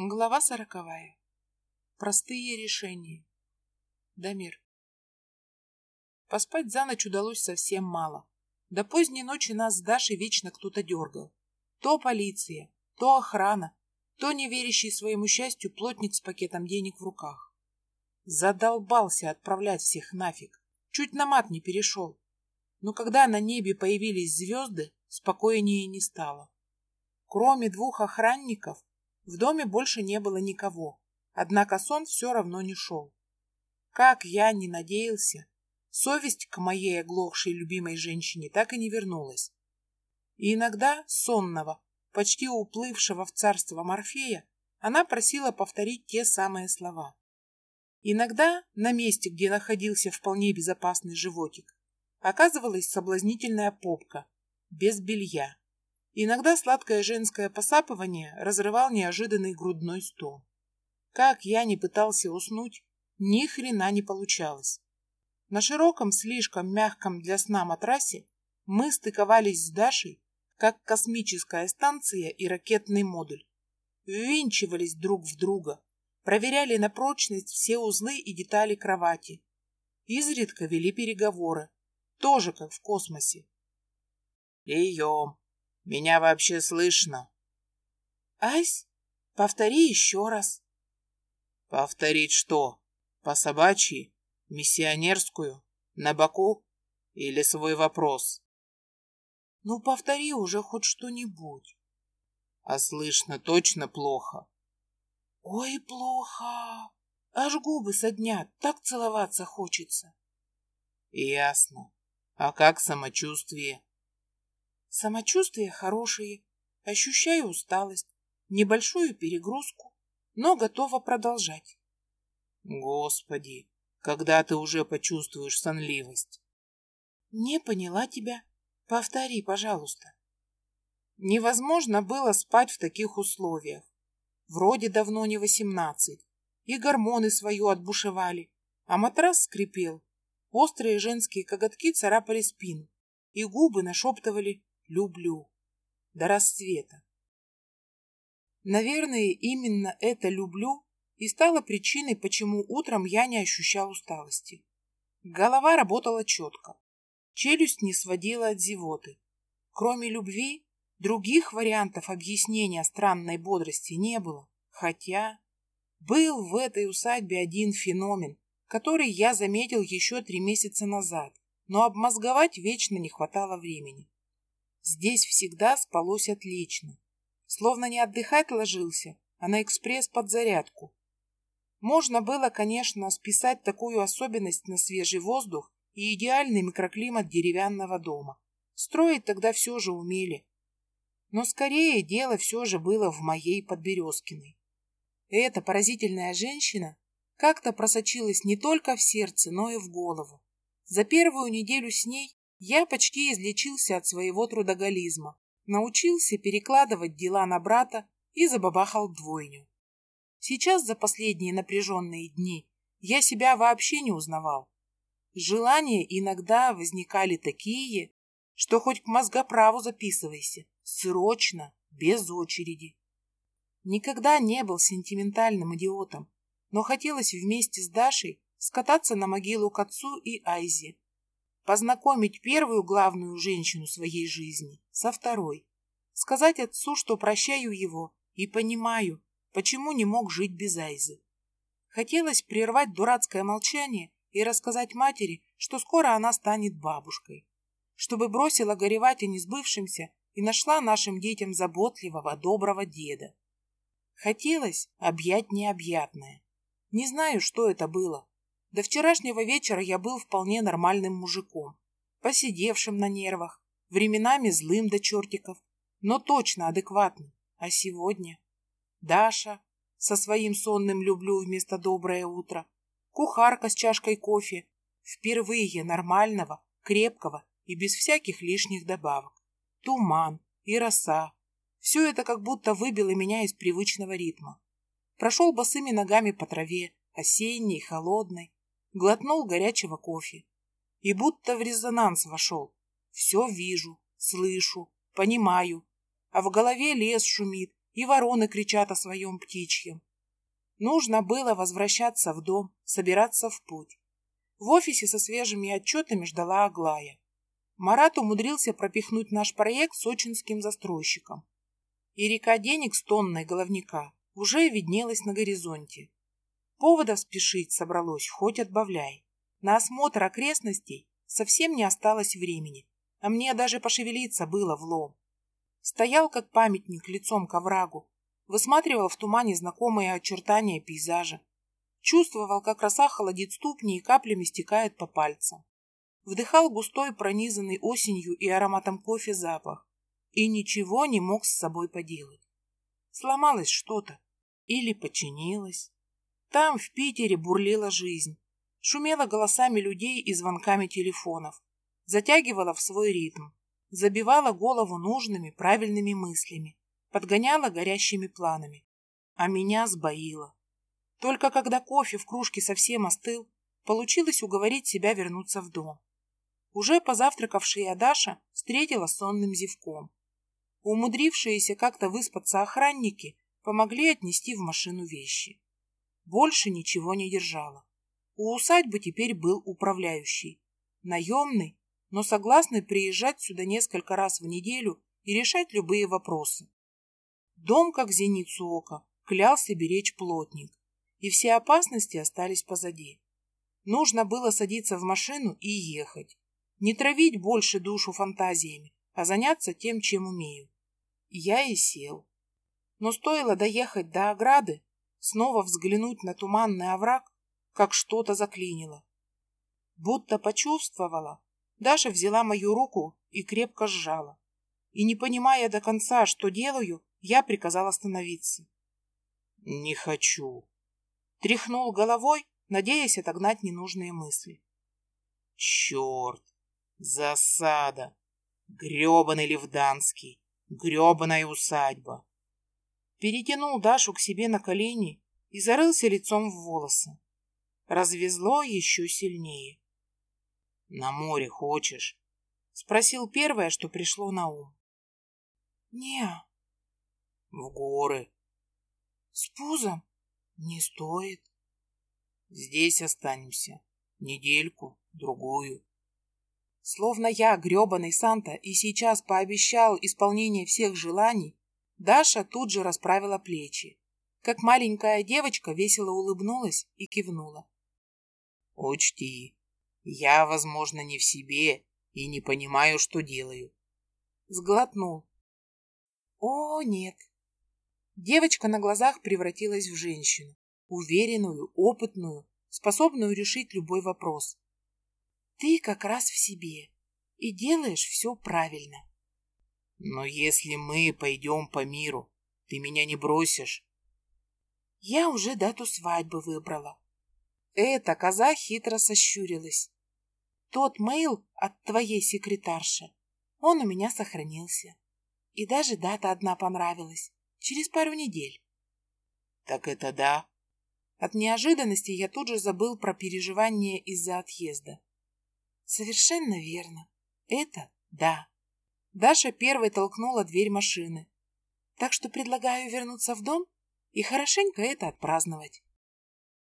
Глава сороковая. Простые решения. Дамир. Поспать за ночь удалось совсем мало. До поздней ночи нас с Дашей вечно кто-то дергал. То полиция, то охрана, то неверящий своему счастью плотник с пакетом денег в руках. Задолбался отправлять всех нафиг. Чуть на мат не перешел. Но когда на небе появились звезды, спокойнее не стало. Кроме двух охранников, в доме больше не было никого, однако сон все равно не шел. Как я не надеялся, совесть к моей оглохшей любимой женщине так и не вернулась. И иногда сонного, почти уплывшего в царство Морфея, она просила повторить те самые слова. Иногда на месте, где находился вполне безопасный животик, оказывалась соблазнительная попка, без белья. Иногда сладкое женское посапывание разрывал неожиданный грудной стон. Как я не пытался уснуть, ни хрена не получалось. На широком, слишком мягком для сна матрасе мы стыковались с Дашей, как космическая станция и ракетный модуль. Ввинчивались друг в друга, проверяли на прочность все узлы и детали кровати. Изредка вели переговоры, тоже как в космосе. «Прием!» Меня вообще слышно? Ась, повтори еще раз. Повторить что? По собачьи? Миссионерскую? На боку? Или свой вопрос? Ну, повтори уже хоть что-нибудь. А слышно точно плохо? Ой, плохо. Аж губы соднят, так целоваться хочется. Ясно. А как самочувствие? Самочувствие хорошее, ощущаю усталость, небольшую перегрузку, но готова продолжать. Господи, когда ты уже почувствуешь сонливость? Не поняла тебя. Повтори, пожалуйста. Невозможно было спать в таких условиях. Вроде давно не восемнадцать, и гормоны свою отбушевали, а матрас скрипел. Острые женские коготки царапали спину, и губы нашептывали люблю до рассвета. Наверное, именно это «люблю» и стало причиной, почему утром я не ощущал усталости. Голова работала четко, челюсть не сводила от зевоты. Кроме любви, других вариантов объяснения странной бодрости не было, хотя был в этой усадьбе один феномен, который я заметил еще три месяца назад, но обмозговать вечно не хватало времени. Здесь всегда спалось отлично. Словно не отдыхать ложился, а на экспресс под зарядку. Можно было, конечно, списать такую особенность на свежий воздух и идеальный микроклимат деревянного дома. Строить тогда все же умели. Но скорее дело все же было в моей Подберезкиной. Эта поразительная женщина как-то просочилась не только в сердце, но и в голову. За первую неделю с ней я почти излечился от своего трудоголизма, научился перекладывать дела на брата и забабахал двойню. Сейчас за последние напряженные дни я себя вообще не узнавал. Желания иногда возникали такие, что хоть к мозгоправу записывайся, срочно, без очереди. Никогда не был сентиментальным идиотом, но хотелось вместе с Дашей скататься на могилу к отцу и Айзе, познакомить первую главную женщину своей жизни со второй, сказать отцу, что прощаю его и понимаю, почему не мог жить без Айзы. Хотелось прервать дурацкое молчание и рассказать матери, что скоро она станет бабушкой, чтобы бросила горевать о несбывшемся и нашла нашим детям заботливого, доброго деда. Хотелось объять необъятное. Не знаю, что это было, до вчерашнего вечера я был вполне нормальным мужиком, посидевшим на нервах, временами злым до чертиков, но точно адекватным. А сегодня Даша со своим сонным «люблю» вместо «доброе утро», кухарка с чашкой кофе, впервые нормального, крепкого и без всяких лишних добавок, туман и роса. Все это как будто выбило меня из привычного ритма. Прошел босыми ногами по траве, осенней, холодной, глотнул горячего кофе и будто в резонанс вошел. Все вижу, слышу, понимаю, а в голове лес шумит и вороны кричат о своем птичьем. Нужно было возвращаться в дом, собираться в путь. В офисе со свежими отчетами ждала Аглая. Марат умудрился пропихнуть наш проект сочинским застройщиком. И река денег с тонной головника уже виднелась на горизонте. Поводов спешить собралось, хоть отбавляй. На осмотр окрестностей совсем не осталось времени, а мне даже пошевелиться было влом. Стоял как памятник лицом к оврагу, высматривал в тумане знакомые очертания пейзажа. Чувствовал, как роса холодит ступни и каплями стекает по пальцам. Вдыхал густой, пронизанный осенью и ароматом кофе запах. И ничего не мог с собой поделать. Сломалось что-то. Или починилось. Там, в Питере, бурлила жизнь. Шумела голосами людей и звонками телефонов. Затягивала в свой ритм. Забивала голову нужными, правильными мыслями. Подгоняла горящими планами. А меня сбоила. Только когда кофе в кружке совсем остыл, получилось уговорить себя вернуться в дом. Уже позавтракавшая Даша встретила сонным зевком. Умудрившиеся как-то выспаться охранники помогли отнести в машину вещи. Больше ничего не держала. У усадьбы теперь был управляющий. Наемный, но согласный приезжать сюда несколько раз в неделю и решать любые вопросы. Дом, как зеницу ока, клялся беречь плотник, и все опасности остались позади. Нужно было садиться в машину и ехать. Не травить больше душу фантазиями, а заняться тем, чем умею. я и сел. Но стоило доехать до ограды, снова взглянуть на туманный овраг, как что-то заклинило. Будто почувствовала, Даша взяла мою руку и крепко сжала. И не понимая до конца, что делаю, я приказал остановиться. «Не хочу». Тряхнул головой, надеясь отогнать ненужные мысли. «Черт! Засада! Гребаный Левданский! Гребаная усадьба!» Перетянул Дашу к себе на колени и зарылся лицом в волосы. Развезло еще сильнее. «На море хочешь?» — спросил первое, что пришло на ум. «Не». «В горы». «С пузом? Не стоит». «Здесь останемся. Недельку, другую». Словно я, гребаный Санта, и сейчас пообещал исполнение всех желаний, Даша тут же расправила плечи. Как маленькая девочка весело улыбнулась и кивнула. «Учти, я, возможно, не в себе и не понимаю, что делаю». Сглотнул. «О, нет». Девочка на глазах превратилась в женщину, уверенную, опытную, способную решить любой вопрос. «Ты как раз в себе и делаешь все правильно». Но если мы пойдем по миру, ты меня не бросишь? Я уже дату свадьбы выбрала. Эта коза хитро сощурилась. Тот мейл от твоей секретарши, он у меня сохранился. И даже дата одна понравилась. Через пару недель. Так это да. От неожиданности я тут же забыл про переживания из-за отъезда. Совершенно верно. Это да. Даша первой толкнула дверь машины. Так что предлагаю вернуться в дом и хорошенько это отпраздновать.